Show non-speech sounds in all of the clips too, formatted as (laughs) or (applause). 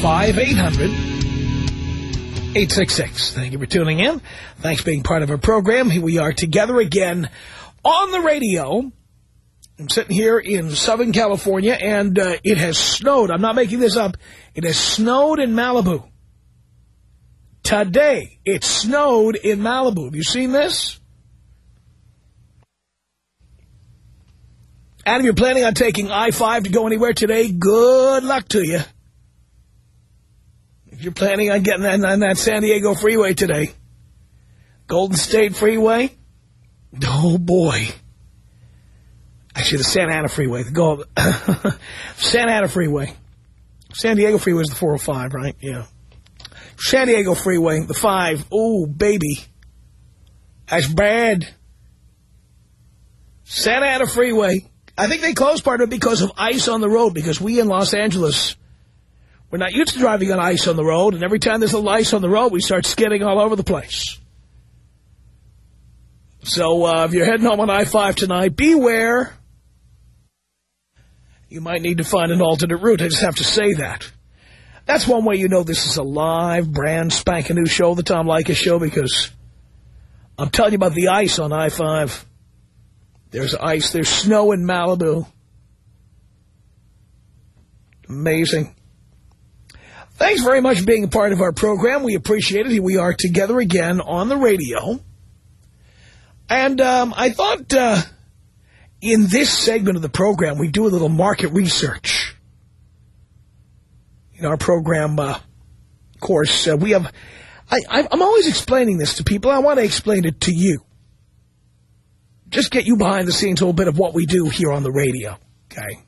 1-800-5800-866. Thank you for tuning in. Thanks for being part of our program. Here we are together again on the radio. I'm sitting here in Southern California, and uh, it has snowed. I'm not making this up. It has snowed in Malibu. Today, it snowed in Malibu. Have you seen this? And if you're planning on taking I-5 to go anywhere today, good luck to you. If you're planning on getting on, that San Diego freeway today, Golden State Freeway, oh boy. Actually, the Santa Ana Freeway, the Gold, (coughs) Santa Ana Freeway. San Diego Freeway is the 405, right? Yeah. San Diego Freeway, the 5. Oh, baby. That's bad. Santa Ana Freeway. I think they closed part of it because of ice on the road, because we in Los Angeles, we're not used to driving on ice on the road, and every time there's a ice on the road, we start skidding all over the place. So uh, if you're heading home on I-5 tonight, beware. You might need to find an alternate route. I just have to say that. That's one way you know this is a live, brand spanking new show, the Tom Leykis Show, because I'm telling you about the ice on I-5. There's ice. There's snow in Malibu. Amazing. Thanks very much for being a part of our program. We appreciate it. Here we are together again on the radio. And um, I thought uh, in this segment of the program, we do a little market research. In our program, uh, of course, uh, we have... I, I'm always explaining this to people. I want to explain it to you. Just get you behind the scenes a little bit of what we do here on the radio, okay?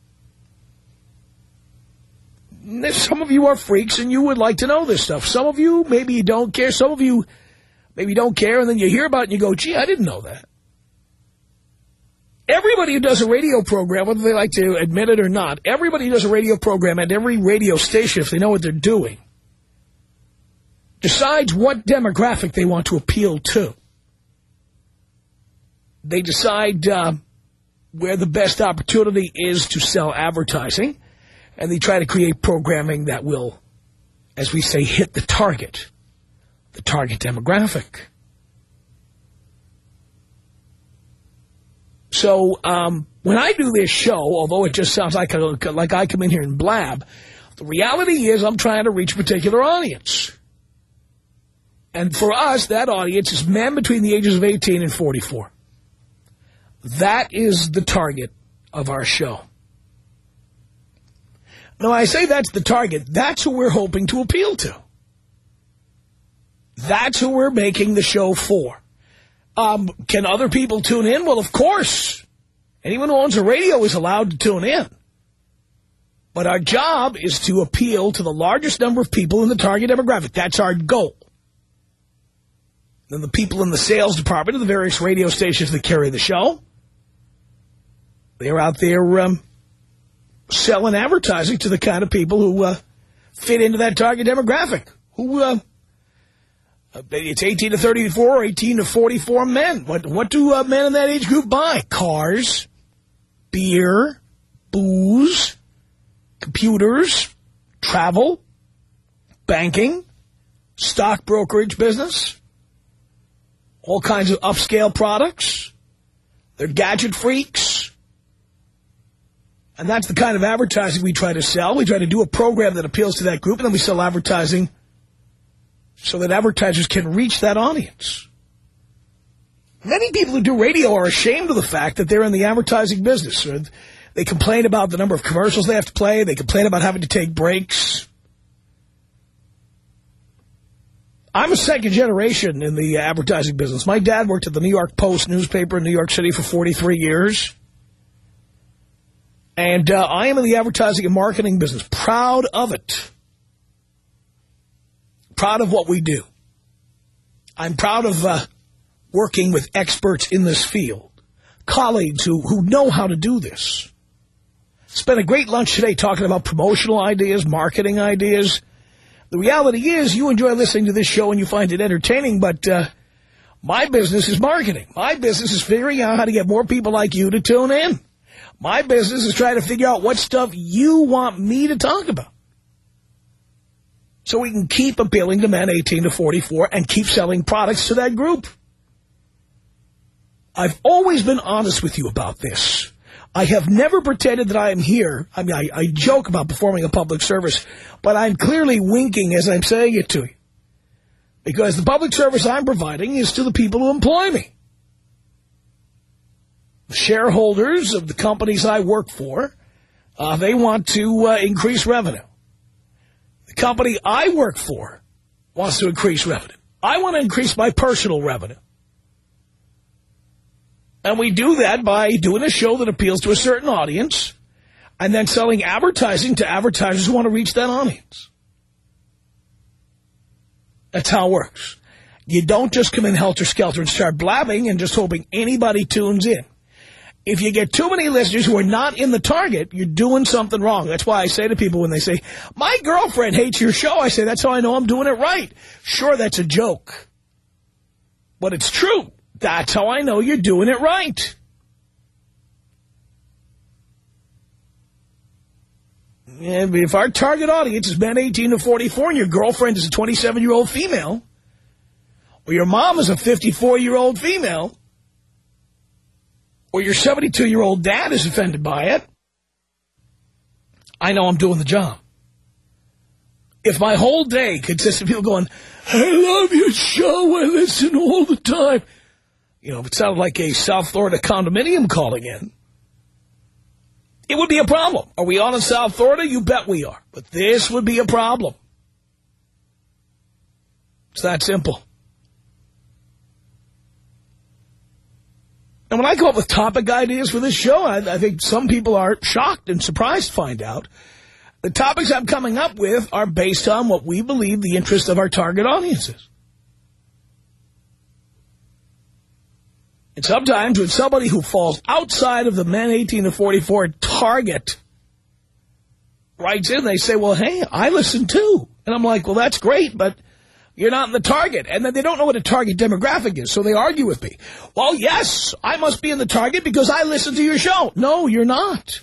Some of you are freaks and you would like to know this stuff. Some of you, maybe you don't care. Some of you maybe don't care, and then you hear about it and you go, gee, I didn't know that. Everybody who does a radio program, whether they like to admit it or not, everybody who does a radio program at every radio station, if they know what they're doing, decides what demographic they want to appeal to. They decide uh, where the best opportunity is to sell advertising, and they try to create programming that will, as we say, hit the target, the target demographic. So um, when I do this show, although it just sounds like, a, like I come in here and blab, the reality is I'm trying to reach a particular audience. And for us, that audience is men between the ages of 18 and 44. That is the target of our show. Now, I say that's the target. That's who we're hoping to appeal to. That's who we're making the show for. Um, can other people tune in? Well, of course. Anyone who owns a radio is allowed to tune in. But our job is to appeal to the largest number of people in the target demographic. That's our goal. Then the people in the sales department of the various radio stations that carry the show, they're out there um, selling advertising to the kind of people who uh, fit into that target demographic. Who uh, it's 18 to 34 or 18 to 44 men. What what do uh, men in that age group buy? Cars, beer, booze, computers, travel, banking, stock brokerage business, all kinds of upscale products. They're gadget freaks. And that's the kind of advertising we try to sell. We try to do a program that appeals to that group, and then we sell advertising so that advertisers can reach that audience. Many people who do radio are ashamed of the fact that they're in the advertising business. They complain about the number of commercials they have to play. They complain about having to take breaks. I'm a second generation in the advertising business. My dad worked at the New York Post newspaper in New York City for 43 years. And uh, I am in the advertising and marketing business. Proud of it. Proud of what we do. I'm proud of uh, working with experts in this field. Colleagues who, who know how to do this. Spent a great lunch today talking about promotional ideas, marketing ideas. The reality is you enjoy listening to this show and you find it entertaining, but uh, my business is marketing. My business is figuring out how to get more people like you to tune in. My business is trying to figure out what stuff you want me to talk about. So we can keep appealing to men 18 to 44 and keep selling products to that group. I've always been honest with you about this. I have never pretended that I am here. I mean, I, I joke about performing a public service, but I'm clearly winking as I'm saying it to you. Because the public service I'm providing is to the people who employ me. Shareholders of the companies I work for, uh, they want to uh, increase revenue. The company I work for wants to increase revenue. I want to increase my personal revenue. And we do that by doing a show that appeals to a certain audience and then selling advertising to advertisers who want to reach that audience. That's how it works. You don't just come in helter-skelter and start blabbing and just hoping anybody tunes in. If you get too many listeners who are not in the target, you're doing something wrong. That's why I say to people when they say, my girlfriend hates your show, I say, that's how I know I'm doing it right. Sure, that's a joke. But it's true. That's how I know you're doing it right. And if our target audience is men 18 to 44 and your girlfriend is a 27-year-old female, or your mom is a 54-year-old female, or your 72-year-old dad is offended by it, I know I'm doing the job. If my whole day consists of people going, I love your show, I listen all the time, you know, if it sounded like a South Florida condominium calling in, it would be a problem. Are we on in South Florida? You bet we are. But this would be a problem. It's that simple. And when I come up with topic ideas for this show, I, I think some people are shocked and surprised to find out the topics I'm coming up with are based on what we believe the interest of our target audience is. And sometimes with somebody who falls outside of the men 18 to 44 target writes in, they say, well, hey, I listen too. And I'm like, well, that's great, but you're not in the target. And then they don't know what a target demographic is, so they argue with me. Well, yes, I must be in the target because I listen to your show. No, you're not.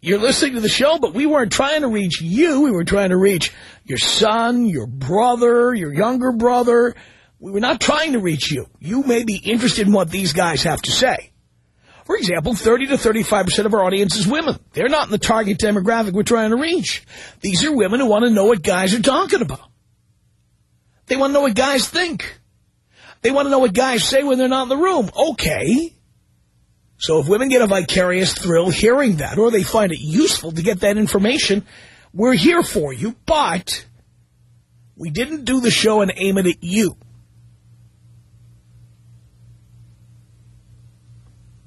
You're listening to the show, but we weren't trying to reach you. We were trying to reach your son, your brother, your younger brother, we were not trying to reach you. You may be interested in what these guys have to say. For example, 30 to 35% of our audience is women. They're not in the target demographic we're trying to reach. These are women who want to know what guys are talking about. They want to know what guys think. They want to know what guys say when they're not in the room. Okay. So if women get a vicarious thrill hearing that, or they find it useful to get that information, we're here for you. But we didn't do the show and aim it at you.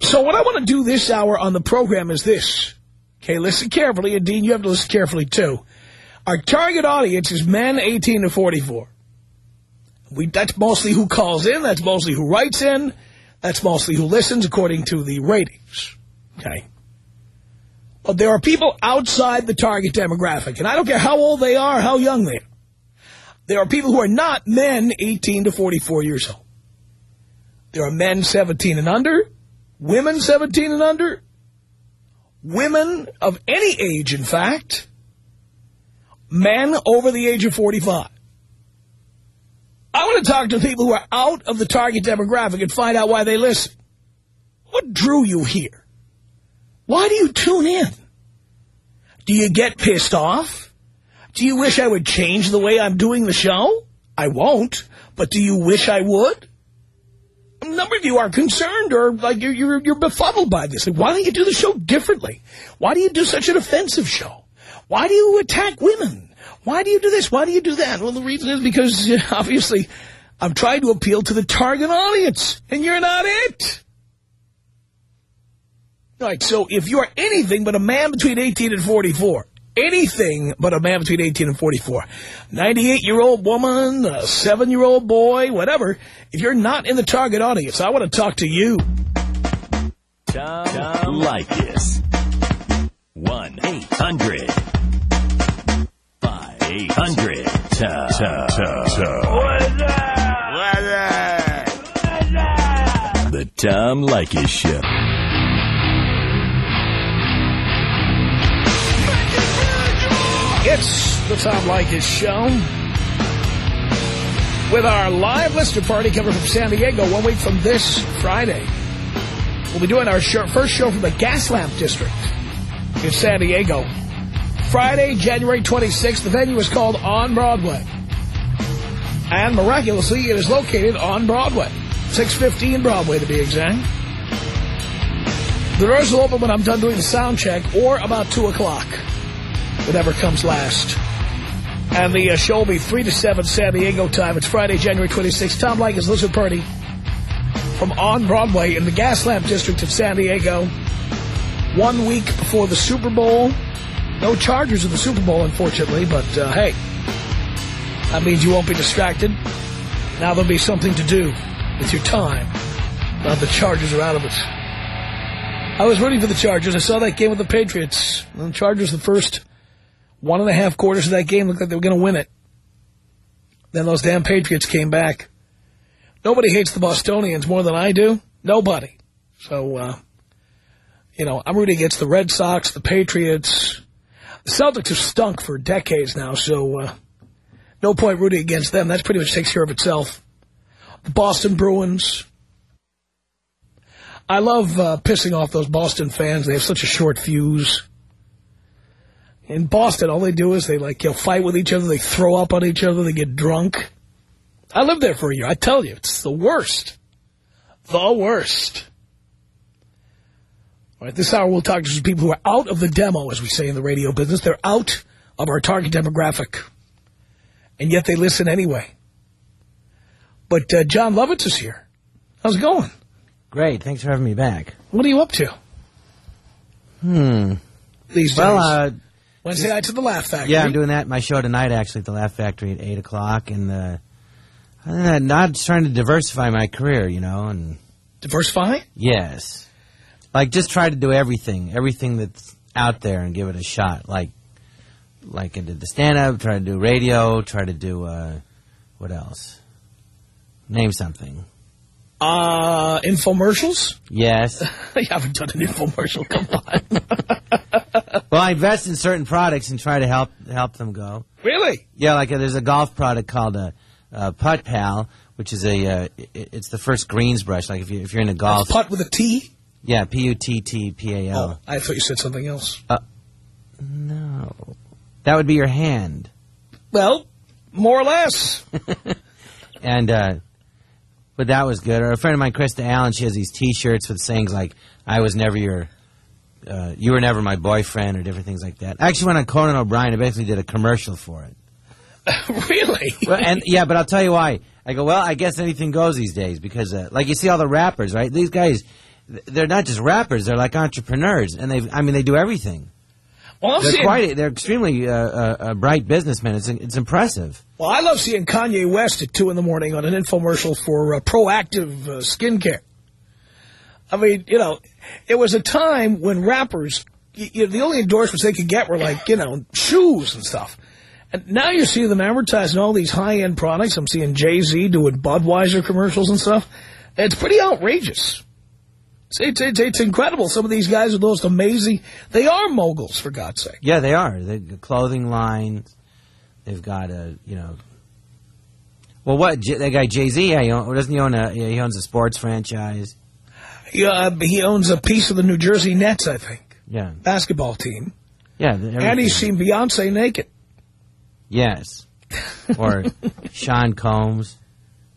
So what I want to do this hour on the program is this. Okay, listen carefully. And, Dean, you have to listen carefully, too. Our target audience is men 18 to 44. We, that's mostly who calls in. That's mostly who writes in. That's mostly who listens, according to the ratings. Okay. But there are people outside the target demographic. And I don't care how old they are, how young they are. There are people who are not men 18 to 44 years old. There are men 17 and under women 17 and under, women of any age, in fact, men over the age of 45. I want to talk to people who are out of the target demographic and find out why they listen. What drew you here? Why do you tune in? Do you get pissed off? Do you wish I would change the way I'm doing the show? I won't, but do you wish I would? A number of you are concerned or like you're, you're, you're befuddled by this. Like, why don't you do the show differently? Why do you do such an offensive show? Why do you attack women? Why do you do this? Why do you do that? Well, the reason is because, (laughs) obviously, I'm trying to appeal to the target audience, and you're not it. All right, so if you're anything but a man between 18 and 44, anything but a man between 18 and 44, 98-year-old woman, a 7-year-old boy, whatever, if you're not in the target audience, I want to talk to you. Tom, Tom Leykis. 1-800. 5800. Tom. Tom. Tom. What's up? What's up? What's up? The Tom Leykis Show. It's the Tom Leykis Show. With our live listener party coming from San Diego one week from this Friday. We'll be doing our first show from the Gaslamp District in San Diego. Friday, January 26th. The venue is called On Broadway. And miraculously, it is located on Broadway. 615 Broadway, to be exact. The doors will open when I'm done doing the sound check, or about 2 o'clock whatever comes last. And the uh, show will be 3 to 7 San Diego time. It's Friday, January 26th. Tom Leykis Lizard Party from On Broadway in the Gaslamp District of San Diego. One week before the Super Bowl. No Chargers in the Super Bowl, unfortunately, but uh, hey, that means you won't be distracted. Now there'll be something to do with your time. Now the Chargers are out of it. I was rooting for the Chargers. I saw that game with the Patriots. The Chargers, the first one and a half quarters of that game looked like they were going to win it. Then those damn Patriots came back. Nobody hates the Bostonians more than I do. Nobody. So, uh, you know, I'm rooting against the Red Sox, the Patriots. The Celtics have stunk for decades now, so uh, no point rooting against them. That pretty much takes care of itself. The Boston Bruins. I love uh, pissing off those Boston fans. They have such a short fuse. In Boston, all they do is they like, you know, fight with each other. They throw up on each other. They get drunk. I lived there for a year. I tell you, it's the worst. The worst. All right, this hour we'll talk to some people who are out of the demo, as we say in the radio business. They're out of our target demographic. And yet they listen anyway. But uh, Jon Lovitz is here. How's it going? Great. Thanks for having me back. What are you up to? Hmm. These Well, days? uh, Wednesday night to the Laugh Factory. yeah, I'm doing that. My show tonight, actually, at the Laugh Factory at 8 o'clock. And, uh, that, not trying to diversify my career, you know, and Diversify? yes. Like, just try to do everything, everything that's out there and give it a shot. Like, like I did the stand-up, try to do radio, try to do, uh, what else? Name something. Uh, infomercials? Yes. (laughs) you haven't done an infomercial. Come on. (laughs) well, I invest in certain products and try to help help them go. really? Yeah, like uh, there's a golf product called a, uh Putt Pal, which is a uh, it, it's the first greens brush. Like if you if you're into golf, Putt with a T? Yeah, P U T T P A Oh, L. I thought you said something else. No, that would be your hand. Well, more or less. (laughs) And uh, but that was good. Or a friend of mine, Krista Allen, she has these T-shirts with sayings like "I was never your." Uh, you were never my boyfriend, or different things like that. I actually went on Conan O'Brien. I basically did a commercial for it. (laughs) really? well, and yeah, but I'll tell you why. I go, well, I guess anything goes these days because, uh, like, you see all the rappers, right? These guys, they're not just rappers; they're like entrepreneurs, and they, I mean, they do everything. well, They're seeing, quite, they're extremely uh, uh, uh, bright businessmen. It's, it's impressive. well, I love seeing Kanye West at 2 in the morning on an infomercial for uh, Proactiv uh, skincare. I mean, you know, it was a time when rappers, you, you, the only endorsements they could get were like, you know, shoes and stuff. And now you're seeing them advertising all these high-end products. I'm seeing Jay-Z doing Budweiser commercials and stuff. It's pretty outrageous. It's, it's, it's, incredible. Some of these guys are the most amazing. They are moguls, for God's sake. Yeah, they are. The clothing lines. They've got a, you know. Well, what J- that guy Jay Z? Yeah, doesn't he own a? Yeah, he owns a sports franchise. He, uh, he owns a piece of the New Jersey Nets, I think, Yeah, basketball team. yeah. And he's seen Beyonce naked. Yes. or (laughs) Sean Combs.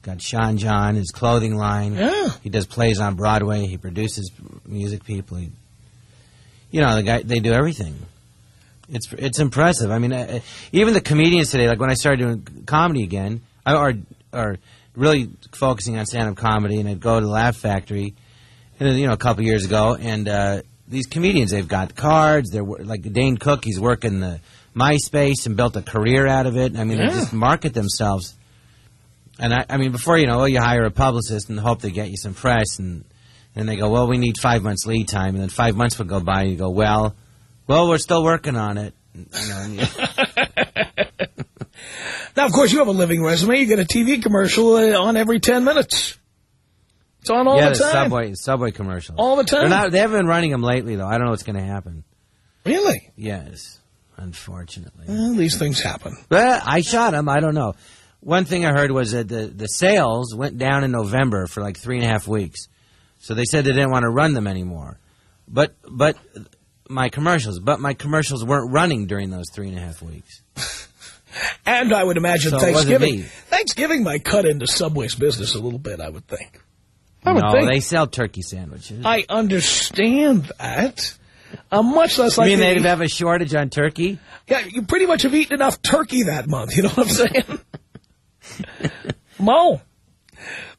Got Sean John, his clothing line. Yeah. He does plays on Broadway. He produces music people. He, you know, the guy. They do everything. It's it's impressive. I mean, uh, even the comedians today. Like when I started doing comedy again, I, or or really focusing on stand up comedy, and I'd go to the Laugh Factory, and you know, a couple years ago, and uh, these comedians, they've got cards. They're like Dane Cook. He's working the MySpace and built a career out of it. I mean, Yeah. they just market themselves. And I, I mean, before you know, well, you hire a publicist and hope they get you some press, and then they go, well, we need five months lead time, and then five months would go by, and you go, well, well, we're still working on it. You know, you- (laughs) Now, of course, you have a living resume. You get a TV commercial uh, on every 10 minutes. It's on all yeah, the the time. subway, subway commercial. All the time. Not, they haven't been running them lately, though. I don't know what's going to happen. Really? Yes, unfortunately. Well, these things happen. I shot him. I don't know. One thing I heard was that the, the sales went down in November for like three and a half weeks. So they said they didn't want to run them anymore. But but my commercials, but my commercials weren't running during those three and a half weeks. (laughs) And I would imagine So Thanksgiving. Thanksgiving might cut into Subway's business a little bit, I would think. I would no, think. they sell turkey sandwiches. I understand that. Uh, much less you like mean they'd have a shortage on turkey? Yeah, you pretty much have eaten enough turkey that month. You know what I'm saying? Mo.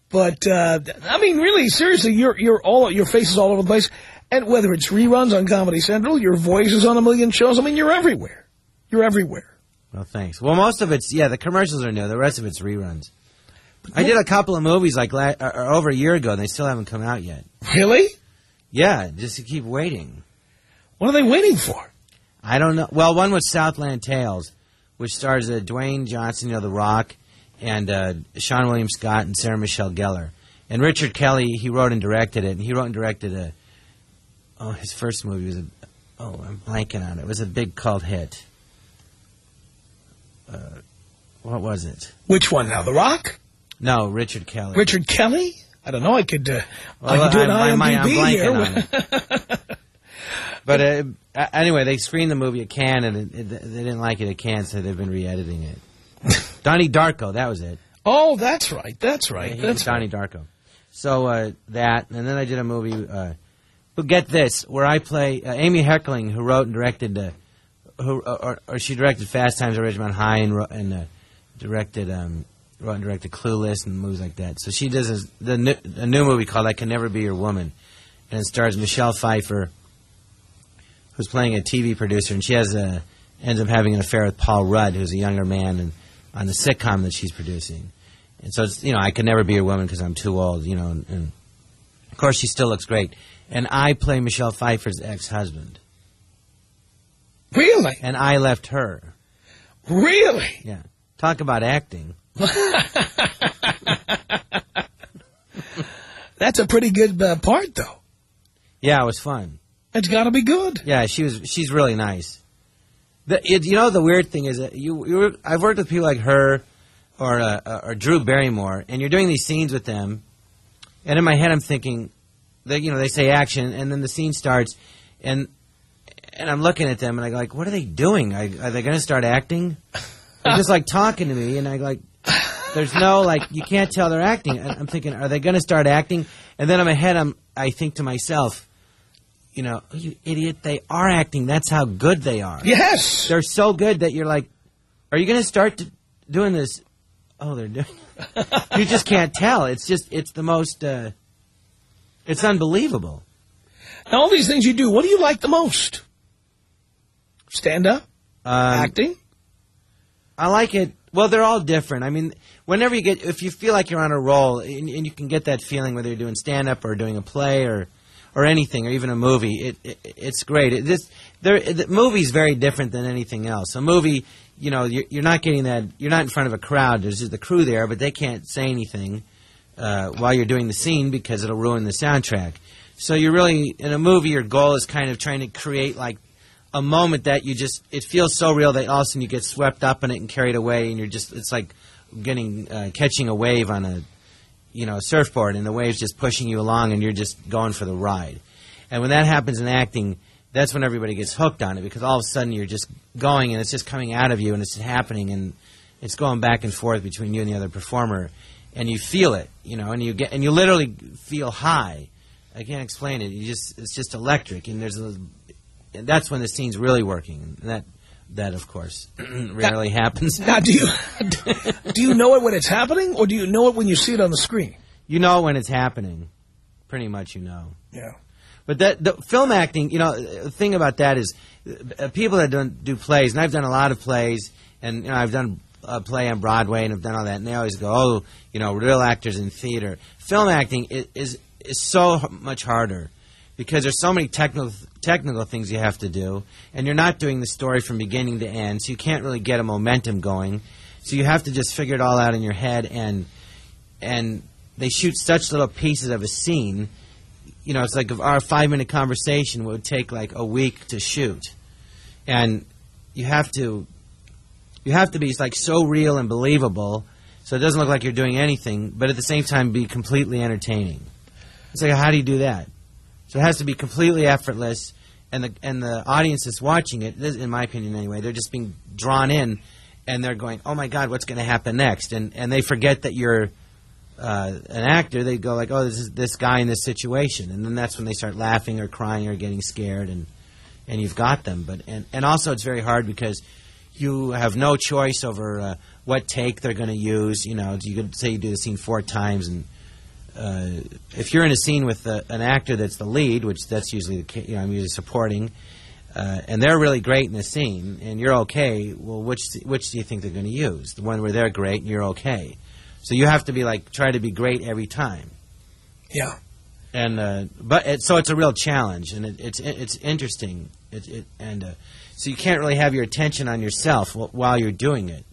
But uh, I mean, really, seriously, you're you're all your face is all over the place, and whether it's reruns on Comedy Central, your voice is on a million shows. I mean, you're everywhere. You're everywhere. Well, thanks. Well, most of it's yeah. The commercials are new. The rest of it's reruns. I did a couple of movies like la- or, or over a year ago, and they still haven't come out yet. Really? Yeah, just to keep waiting. What are they waiting for? I don't know. Well, one was Southland Tales, which stars uh, Dwayne Johnson, you know, The Rock, and uh, Seann William Scott and Sarah Michelle Gellar. And Richard Kelly, he wrote and directed it. And he wrote and directed a. Oh, his first movie was a. Oh, I'm blanking on it. It was a big cult hit. Uh, what was it? Which one now? The Rock? No, Richard Kelly. Richard Kelly? I don't know. I could. Uh, I could do an I'm, I'm- I'm IMDb here. blanking on (laughs) But uh, anyway, they screened the movie at Cannes, and it, it, they didn't like it at Cannes, so they've been re-editing it. (laughs) Donnie Darko, that was it. oh, that's right. That's right. He That's Donnie Darko. So uh, that, and then I did a movie. Uh, but get this, where I play uh, Amy Heckerling, who wrote and directed, uh, who or, or she directed Fast Times at Ridgemont High and, and uh, directed, um, wrote and directed Clueless and movies like that. So she does a, the new, a new movie called I Can Never Be Your Woman, and it stars Michelle Pfeiffer, who's playing a TV producer, and she has a ends up having an affair with Paul Rudd, who's a younger man, and on the sitcom that she's producing. And so it's you know I could never be a woman because I'm too old, you know. And, and of course she still looks great. And I play Michelle Pfeiffer's ex-husband, really, and I left her. really. Yeah, talk about acting. (laughs) That's a pretty good uh, part, though. Yeah, it was fun. It's got to be good. Yeah, she was. She's really nice. The, it, you know, the weird thing is that you, you I've worked with people like her or uh, or Drew Barrymore, and you're doing these scenes with them, and in my head I'm thinking, they you know they say action, and then the scene starts, and and I'm looking at them, and I go like, what are they doing? I, are they going to start acting? They're just like talking to me, and I like, there's no like, you can't tell they're acting. I'm thinking, are they going to start acting? And then in my head, I'm I think to myself, you know, "Oh, you idiot, they are acting. That's how good they are. Yes. They're so good that you're like, are you going to start doing this? Oh, they're doing. (laughs) you just can't tell. It's just, it's the most. Uh, it's unbelievable. Now, all these things you do, what do you like the most? Stand up? Um, acting? I like it. Well, they're all different. I mean, whenever you get, if you feel like you're on a roll, and, and you can get that feeling whether you're doing stand up or doing a play or, or anything, or even a movie, it, it it's great. It, this, there, the movie's very different than anything else. A movie, you know, you're, you're not getting that. You're not in front of a crowd. There's just the crew there, but they can't say anything uh, while you're doing the scene because it'll ruin the soundtrack. So you're really in a movie. Your goal is kind of trying to create like a moment that you just it feels so real that all of a sudden you get swept up in it and carried away, and you're just it's like getting uh, catching a wave on a you know a surfboard, and the wave's just pushing you along, and you're just going for the ride. And when that happens in acting, that's when everybody gets hooked on it because all of a sudden you're just going and it's just coming out of you and it's happening and It's going back and forth between you and the other performer, and you feel it, you know, and you get and you literally feel high. I can't explain it. You just it's just electric, and there's a, and that's when the scene's really working. And that that of course (clears throat) rarely happens. Now, do you (laughs) do you know it when it's happening, or do you know it when you see it on the screen? You know when it's happening. Pretty much, you know. Yeah. But that the film acting, you know, the thing about that is, uh, people that don't do plays, and I've done a lot of plays, and you know, I've done a play on Broadway, and I've done all that, and they always go, "Oh, you know, real actors in theater." Film acting is is, is so much harder because there's so many technical technical things you have to do, and you're not doing the story from beginning to end, so you can't really get a momentum going. So you have to just figure it all out in your head, and and they shoot such little pieces of a scene. You know, it's like our five minute conversation would take like a week to shoot, and you have to you have to be like so real and believable, so it doesn't look like you're doing anything, but at the same time be completely entertaining. It's like how do you do that? So it has to be completely effortless, and the and the audience is watching it, in my opinion anyway, they're just being drawn in, and they're going, "Oh my God, what's going to happen next?" And and they forget that you're uh, an actor. They go like, "Oh, this is this guy in this situation," and then that's when they start laughing or crying or getting scared, and and you've got them. But and and also it's very hard because you have no choice over uh, what take they're going to use. You know, you could say you do the scene four times and uh, if you're in a scene with uh, an actor that's the lead, which that's usually the you know I'm usually supporting, uh, and they're really great in the scene, and you're okay. Well, which which do you think they're going to use? The one where they're great and you're okay. So you have to be like try to be great every time. Yeah. And uh, but it, so it's a real challenge, and it, it's it's interesting. It, it and uh, so you can't really have your attention on yourself while you're doing it.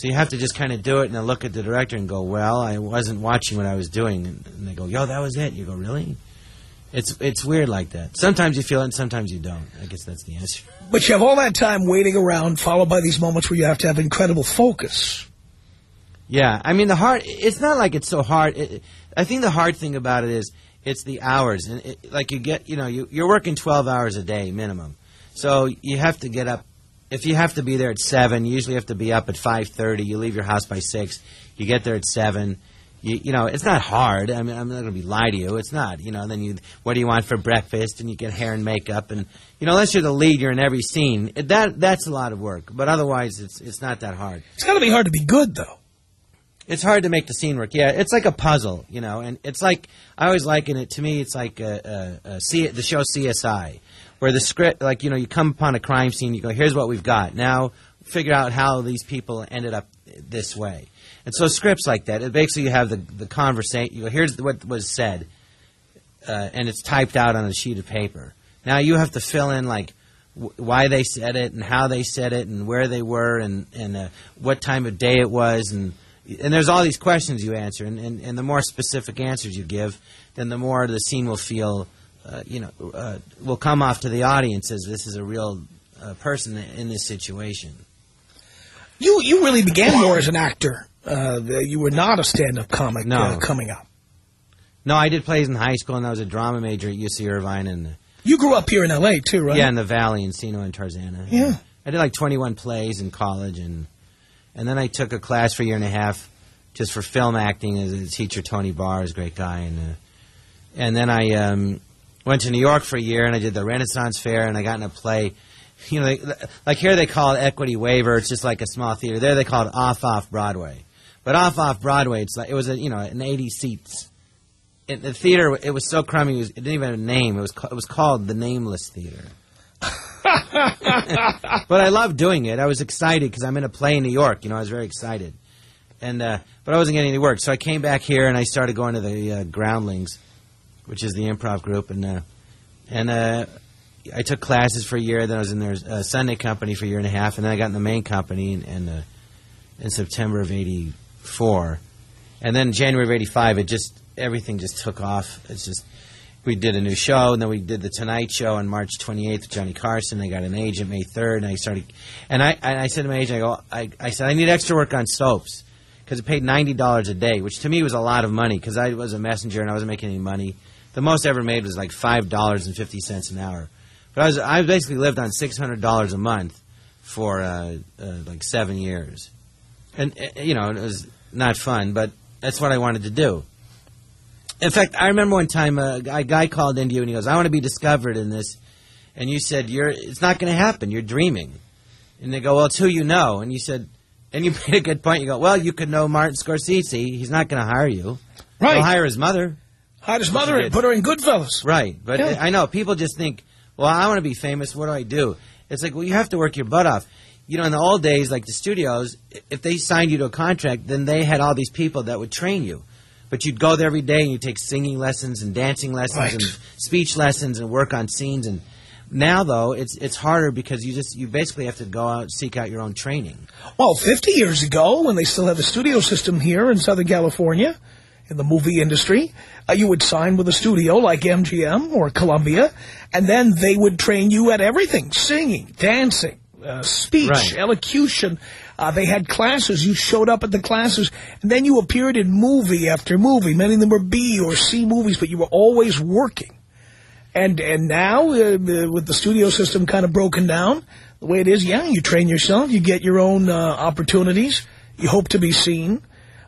So you have to just kind of do it and then look at the director and go, "Well, I wasn't watching what I was doing," and, they go, "Yo, that was it." You go, "Really?" It's it's weird like that. Sometimes you feel it, and sometimes you don't. I guess that's the answer. But you have all that time waiting around, followed by these moments where you have to have incredible focus. Yeah, I mean the hard. It's not like it's so hard. It, I think the hard thing about it is it's the hours, and it, like you get, you know, you, you're working twelve hours a day minimum, so you have to get up. If you have to be there at seven, you usually have to be up at five thirty. You leave your house by six. You get there at seven. You, you know, it's not hard. I mean, I'm not going to be lie to you. It's not. You know, then you, what do you want for breakfast? And you get hair and makeup, and you know, unless you're the lead, you're in every scene. That that's a lot of work. But otherwise, it's it's not that hard. It's got to be hard to be good, though. It's hard to make the scene work. Yeah, it's like a puzzle, you know, and it's like I always liken it to me. It's like a, a, a C, the show CSI, where the script, like you know, you come upon a crime scene, you go, "Here's what we've got." Now, figure out how these people ended up this way. And so scripts like that, it basically you have the the conversation. You go, "Here's what was said," uh, and it's typed out on a sheet of paper. Now you have to fill in like w- why they said it and how they said it and where they were and and uh, what time of day it was and and there's all these questions you answer, and, and, and the more specific answers you give, then the more the scene will feel, uh, you know, uh, will come off to the audience as this is a real uh, person in this situation. You you really began more as an actor. Uh, you were not a stand-up comic No. uh, coming up. No, I did plays in high school, and I was a drama major at UC Irvine, and You grew up here in L.A. too, right? yeah, in the Valley, Encino and Tarzana. Yeah. I did like 21 plays in college, and and then I took a class for a year and a half just for film acting as a teacher. Tony Barr is a great guy, and uh, and then I um, went to New York for a year, and I did the Renaissance Fair, and I got in a play. You know, they, like here they call it Equity Waiver. It's just like a small theater. There they call it Off Off Broadway, but Off Off Broadway, it's like it was a you know an 80 seats. It, the theater it was so crummy. It, was, it didn't even have a name. It was it was called the Nameless Theater. (laughs) but I loved doing it. I was excited because I'm in a play in New York. You know, I was very excited, and uh, but I wasn't getting any work. So I came back here and I started going to the uh, Groundlings, which is the improv group, and uh, and uh, I took classes for a year. Then I was in their uh, Sunday company for a year and a half, and then I got in the main company in in, uh, in September of '84, and then January of '85, it just everything just took off. It's just we did a new show, and then we did the Tonight Show on March 28th with Johnny Carson. I got an agent May 3rd, and I started. And I, I said to my agent, I go, I, I said I need extra work on soaps because it paid ninety dollars a day, which to me was a lot of money because I was a messenger and I wasn't making any money. The most I ever made was like five dollars and fifty cents an hour, but I was I basically lived on six hundred dollars a month for uh, uh, like seven years. and uh, you know it was not fun, but that's what I wanted to do. In fact, I remember one time uh, a guy called into you and he goes, "I want to be discovered in this," and you said, "You're it's not going to happen. You're dreaming." And they go, "Well, it's who you know," and you said, and you (laughs) made a good point. You go, "Well, you could know Martin Scorsese. He's not going to hire you. Right. He'll hire his mother." Hired his mother and put her in Goodfellas. Right, but Yeah. I know people just think, well, I want to be famous. What do I do? It's like, well, you have to work your butt off. You know, in the old days, like the studios, if they signed you to a contract, then they had all these people that would train you. But you'd go there every day and you'd take singing lessons and dancing lessons Right. and speech lessons and work on scenes. And now, though, it's it's harder because you just you basically have to go out and seek out your own training. Well, 50 years ago, when they still had the studio system here in Southern California, in the movie industry, uh, you would sign with a studio like MGM or Columbia, and then they would train you at everything, singing, dancing, uh, speech, Right. elocution. Uh, they had classes. You showed up at the classes, and then you appeared in movie after movie. Many of them were B or C movies, but you were always working. And and now, uh, uh, with the studio system kind of broken down, the way it is, yeah, you train yourself, you get your own uh, opportunities, you hope to be seen,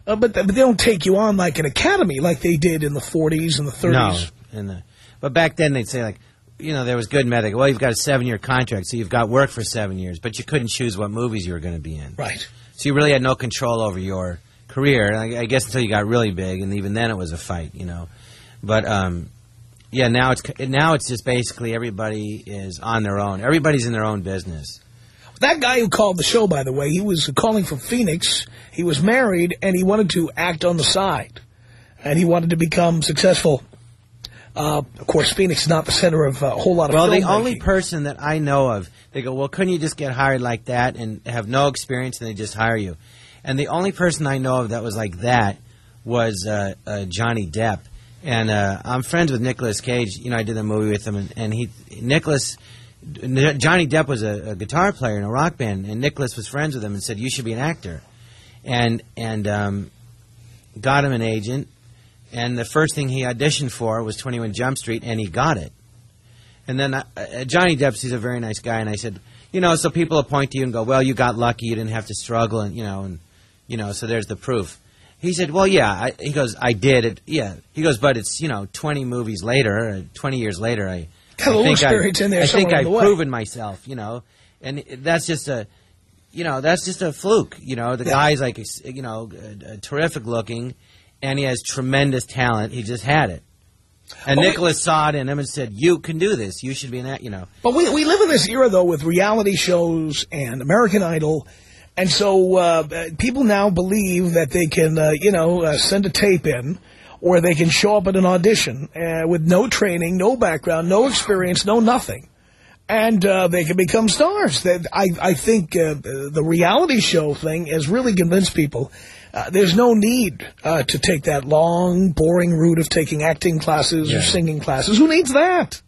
uh, but, th- but they don't take you on like an academy like they did in the 40s and the 30s. No, the, but back then they'd say like, you know, there was good method. Well, you've got a seven-year contract, so you've got work for seven years, but you couldn't choose what movies you were going to be in. Right. So you really had no control over your career. I, I guess until you got really big, and even then it was a fight, you know. But um, yeah, now it's now it's just basically everybody is on their own. Everybody's in their own business. That guy who called the show, by the way, he was calling from Phoenix. He was married, and he wanted to act on the side. And he wanted to become successful. Uh, of course, Phoenix is not the center of uh, a whole lot of Well, the only person that I know of, they go, well, couldn't you just get hired like that and have no experience and they just hire you? And the only person I know of that was like that was uh, uh, Johnny Depp. And uh, I'm friends with Nicolas Cage. You know, I did a movie with him, and, and he, Nicolas, Johnny Depp was a, a guitar player in a rock band, and Nicolas was friends with him and said, "You should be an actor," and and um, got him an agent. And the first thing he auditioned for was 21 Jump Street, and he got it. And then uh, uh, Johnny Depp, he's a very nice guy, and I said, you know, so people will point to you and go, well, you got lucky, you didn't have to struggle, and you know, and you know, so there's the proof. He said, well, yeah. I, he goes, I did it. Yeah. He goes, but it's you know, 20 movies later, uh, 20 years later, I Got a I little think I- experience in there I think I've along the way. proven myself, you know, and that's just a, you know, that's just a fluke. You know, the Yeah. guy's like, you know, uh, uh, terrific looking, and he has tremendous talent. He just had it. And Well, we- Nicolas saw it in him and said, "You can do this. You should be an act." You know, But we, we live in this era, though, with reality shows and American Idol. And so uh, uh, people now believe that they can, uh, you know, uh, send a tape in or they can show up at an audition uh, with no training, no background, no experience, no nothing. And uh, they can become stars. That I, I think uh, the reality show thing has really convinced people uh, there's no need uh, to take that long, boring route of taking acting classes or singing classes. Who needs that?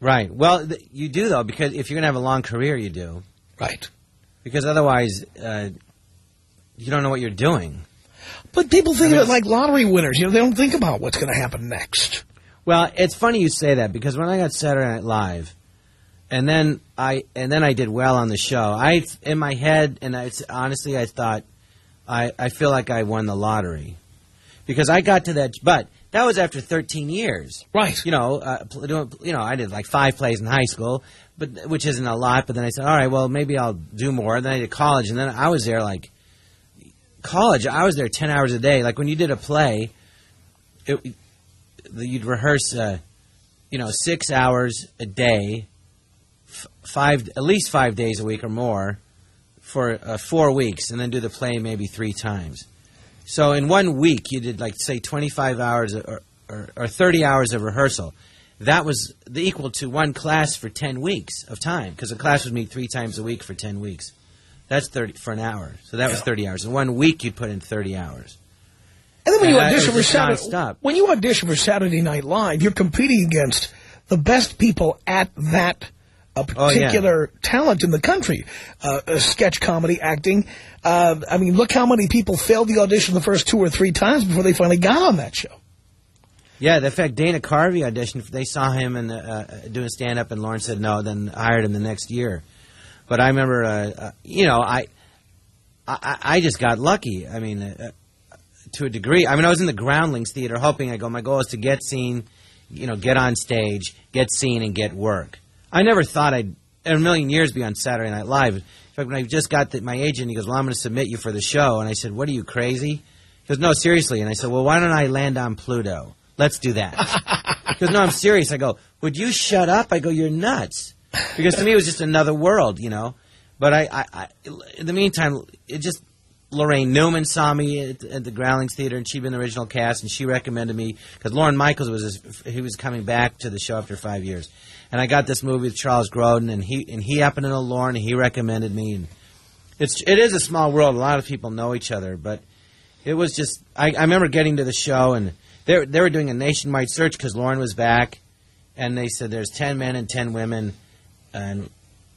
right? Well, th- you do though, because if you're going to have a long career, you do, Right. because otherwise, uh, you don't know what you're doing. But people think I mean- of it like lottery winners. You know, they don't think about what's going to happen next. Well, it's funny you say that because when I got Saturday Night Live, and then I and then I did well on the show. I in my head, and I, honestly, I thought I I feel like I won the lottery because I got to that. But that was after 13 years. Right. You know, uh, doing- you know, I did like five plays in high school, but which isn't a lot. But then I said, all right, well, maybe I'll do more. And then I did college, and then I was there like college. I was there 10 hours a day. Like when you did a play, it, you'd rehearse, uh, you know, six hours a day, f- five at least five days a week or more, for uh, four weeks, and then do the play maybe three times. So in one week, you did like say twenty five hours or, or, or thirty hours of rehearsal. That was the equal to one class for ten weeks of time because a class would meet three times a week for ten weeks. That's thirty for an hour. So that was thirty hours. In one week, you'd put in thirty hours. And then when you Uh, audition for Saturday, when you audition for Saturday Night Live, you're competing against the best people at that uh, Oh, yeah. particular talent in the country. Uh, uh, sketch comedy, acting. Uh, I mean, look how many people failed the audition the first two or three times before they finally got on that show. Yeah, in fact, Dana Carvey auditioned. They saw him in, uh, uh, doing stand up, and Lorne said no. Then hired him the next year. But I remember, uh, uh, you know, I I, I just got lucky. I mean, uh, to a degree. I mean, I was in the Groundlings Theater hoping I go, my goal is to get seen, you know, get on stage, get seen, and get work. I never thought I'd, in a million years, be on Saturday Night Live. In fact, when I just got the, my agent, he goes, well, I'm going to submit you for the show. And I said, what are you, crazy? He goes, no, seriously. And I said, well, why don't I land on Pluto? Let's do that. (laughs) he goes, no, I'm serious. I go, would you shut up? I go, you're nuts. Because to me, it was just another world, you know. But I, I, I in the meantime, it just Laraine Newman saw me at, at the Groundlings Theater, and she'd been the original cast, and she recommended me because Lorne Michaels was his, he was coming back to the show after five years, and I got this movie with Charles Grodin, and he and he happened to know Lorne, and he recommended me. And it's it is a small world; a lot of people know each other, but it was just I, I remember getting to the show, and they they were doing a nationwide search because Lorne was back, and they said there's ten men and ten women, and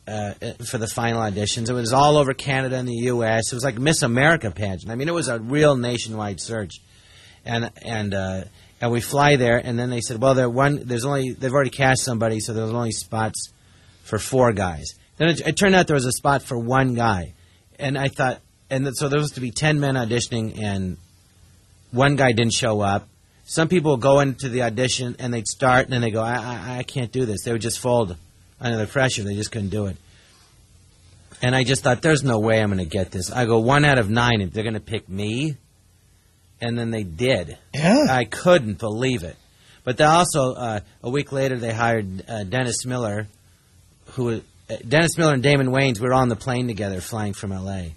uh, for the final auditions. It was all over Canada and the U.S. It was like Miss America pageant. I mean, it was a real nationwide search, and and uh, and we fly there, and then they said, well, there one there's only they've already cast somebody, so there's only spots for four guys. Then it, it turned out there was a spot for one guy, and I thought, and so there was to be ten men auditioning, and one guy didn't show up. Some people go into the audition and they'd start, and then they go, I, I, I can't do this. They would just fold under the pressure. They just couldn't do it. And I just thought, there's no way I'm going to get this. I go, one out of nine, if they're going to pick me. And then they did. Yeah. I couldn't believe it. But they also, uh, a week later, they hired uh, Dennis Miller, who uh, Dennis Miller and Damon Wayans were on the plane together flying from L.A.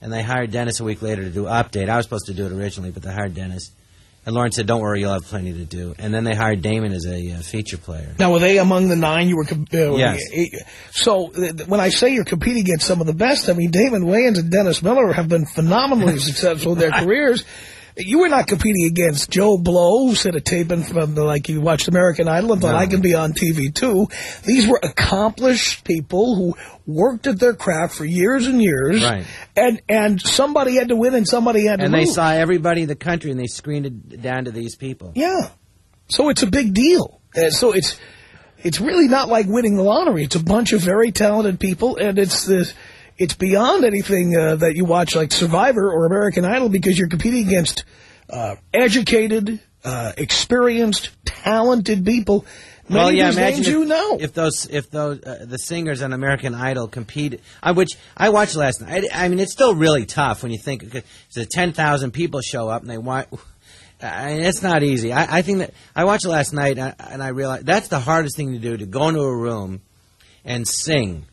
And they hired Dennis a week later to do Update. I was supposed to do it originally, but they hired Dennis. And Lawrence said, "Don't worry, you'll have plenty to do." And then they hired Damon as a uh, feature player. Now, were they among the nine you were? Uh, yes. So th- when I say you're competing against some of the best, I mean Damon Wayans and Dennis Miller have been phenomenally (laughs) successful in their (laughs) careers. You were not competing against Joe Blow, who said a taping from the, like you watched American Idol and thought No. I can be on TV too. These were accomplished people who worked at their craft for years and years. Right. And and somebody had to win and somebody had to And they saw everybody in the country, and they screened it down to these people. Yeah. So it's a big deal. Uh, so it's it's really not like winning the lottery. It's a bunch of very talented people, and it's the it's beyond anything uh, that you watch like Survivor or American Idol because you're competing against uh, educated, uh, experienced, talented people. Many well, yeah. Imagine if, you know. if those if those uh, the singers on American Idol compete, I which I watched last night. I, I mean, it's still really tough when you think because ten thousand people show up and they want. I mean, it's not easy. I, I think that I watched it last night and I, and I realized that's the hardest thing to do to go into a room and sing.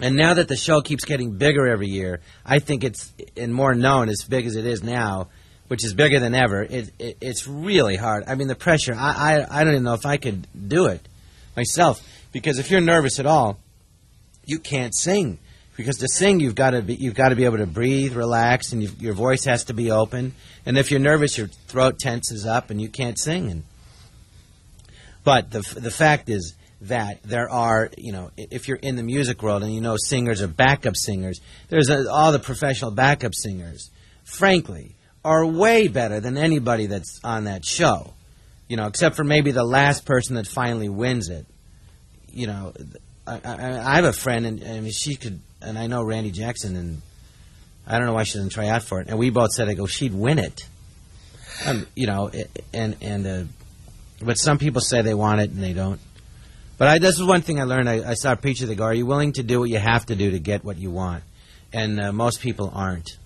And now that the show keeps getting bigger every year, I think it's and more known as big as it is now, which is bigger than ever. It, it it's really hard. I mean, the pressure. I, I I don't even know if I could do it myself because if you're nervous at all, you can't sing. Because to sing, you've got to be you've got to be able to breathe, relax, and you, your voice has to be open. And if you're nervous, your throat tenses up, and you can't sing. And but the the fact is that there are, you know, if you're in the music world and you know singers are backup singers, there's a, all the professional backup singers, frankly, are way better than anybody that's on that show. You know, except for maybe the last person that finally wins it. You know, I, I, I have a friend, and I she could, and I know Randy Jackson, and I don't know why she doesn't try out for it. And we both said, I go, she'd win it. Um, you know, and and uh, but some people say they want it and they don't. But I, this is one thing I learned. I, I saw a preacher that go, "Are you willing to do what you have to do to get what you want?" And uh, most people aren't.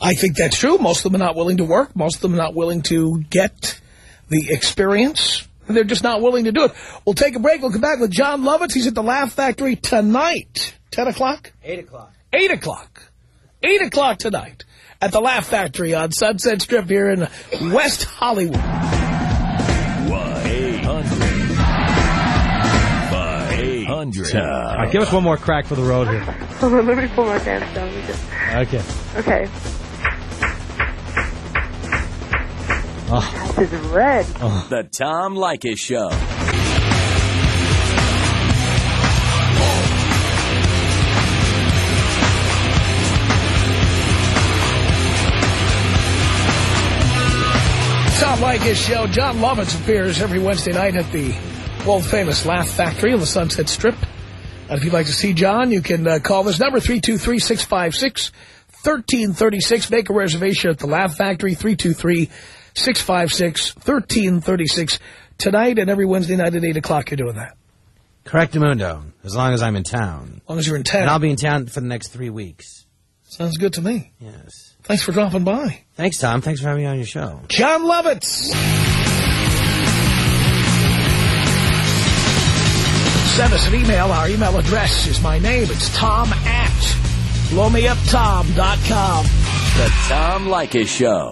I think that's true. Most of them are not willing to work. Most of them are not willing to get the experience. They're just not willing to do it. We'll take a break. We'll come back with Jon Lovitz. He's at the Laugh Factory tonight. 10 o'clock? Eight o'clock. 8 o'clock. 8 o'clock tonight at the Laugh Factory on Sunset Strip here in West Hollywood. 1-800. All right, give us one more crack for the road here. Hold (laughs) on, let me pull my pants down. Just- Okay. Okay. Oh, This is red. Ah. The Tom Leykis Show. Tom Leykis show. Jon Lovitz appears every Wednesday night at the world-famous Laugh Factory on the Sunset Strip. And if you'd like to see Jon, you can uh, call this number, 323-656-3612. 1336. Make a reservation at the Laugh Factory, 323-656-1336. Tonight and every Wednesday night at 8 o'clock, you're doing that. Correct, Mundo. As long as I'm in town. As long as you're in town. And I'll be in town for the next three weeks. Sounds good to me. Yes. Thanks for dropping by. Thanks, Tom. Thanks for having me on your show. Jon Lovitz. Send us an email. Our email address is my name. It's tom at blowmeuptom.com. The Tom Leykis Show.